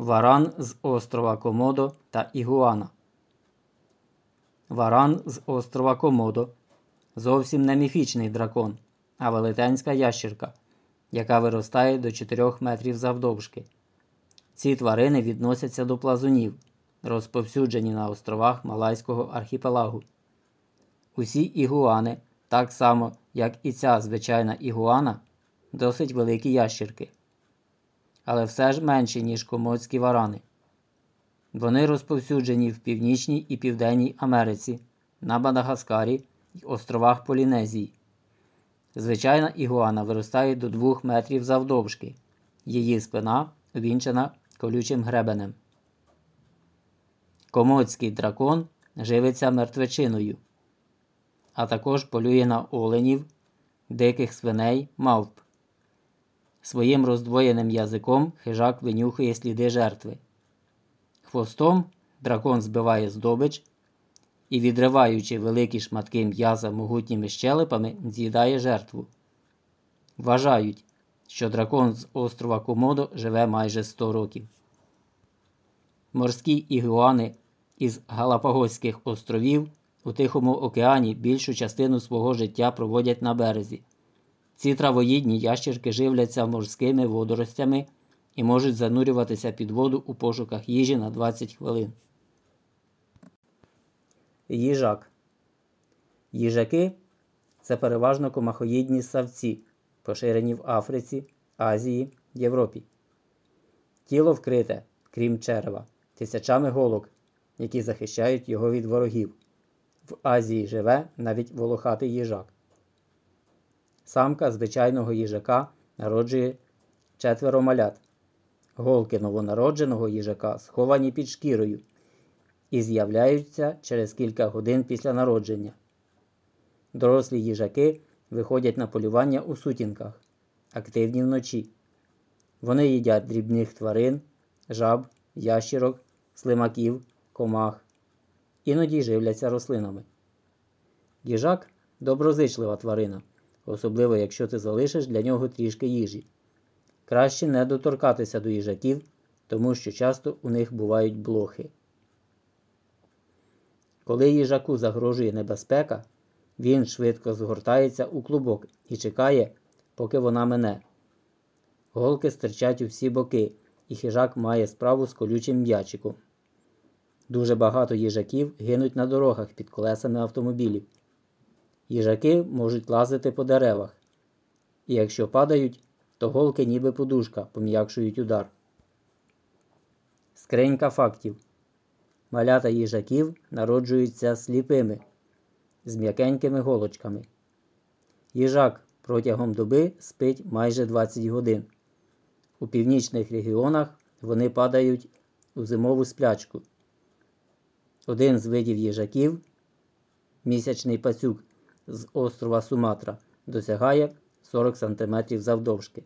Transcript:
Варан з острова Комодо та Ігуана. Варан з острова Комодо зовсім не міфічний дракон, а велетенська ящірка, яка виростає до 4 метрів завдовжки. Ці тварини відносяться до плазунів, розповсюджені на островах Малайського архіпелагу. Усі ігуани, так само як і ця звичайна ігуана, досить великі ящірки, але все ж менші, ніж комодські варани. Вони розповсюджені в Північній і Південній Америці, на Мадагаскарі й островах Полінезії. Звичайна ігуана виростає до 2 метрів завдовжки. Її спина увінчана колючим гребенем. Комодський дракон живиться мертвечиною, а також полює на оленів, диких свиней, мавп. Своїм роздвоєним язиком хижак винюхує сліди жертви. Хвостом дракон збиває здобич і, відриваючи великі шматки м'яза могутніми щелепами, з'їдає жертву. Вважають, що дракон з острова Комодо живе майже 100 років. Морські ігуани із Галапагоських островів у Тихому океані більшу частину свого життя проводять на березі. Ці травоїдні ящерки живляться морськими водоростями і можуть занурюватися під воду у пошуках їжі на 20 хвилин. Їжак. Їжаки це переважно комахоїдні ссавці, поширені в Африці, Азії, Європі. Тіло вкрите, крім черева, тисячами голок, які захищають його від ворогів. В Азії живе навіть волохатий їжак. Самка звичайного їжака народжує четверо малят. Голки новонародженого їжака сховані під шкірою і з'являються через кілька годин після народження. Дорослі їжаки виходять на полювання у сутінках, активні вночі. Вони їдять дрібних тварин, жаб, ящірок, слимаків, комах, іноді живляться рослинами. Їжак доброзичлива тварина, особливо якщо ти залишиш для нього трішки їжі. Краще не доторкатися до їжаків, тому що часто у них бувають блохи. Коли їжаку загрожує небезпека, він швидко згортається у клубок і чекає, поки вона мине. Голки стирчать у всі боки, і хижак має справу з колючим м'ячиком. Дуже багато їжаків гинуть на дорогах під колесами автомобілів. Їжаки можуть лазити по деревах, і якщо падають, то голки ніби подушка пом'якшують удар. Скринька фактів. Малята їжаків народжуються сліпими, з м'якенькими голочками. Їжак протягом доби спить майже 20 годин. У північних регіонах вони падають у зимову сплячку. Один з видів їжаків, місячний пацюк з острова Суматра, досягає 40 см завдовжки.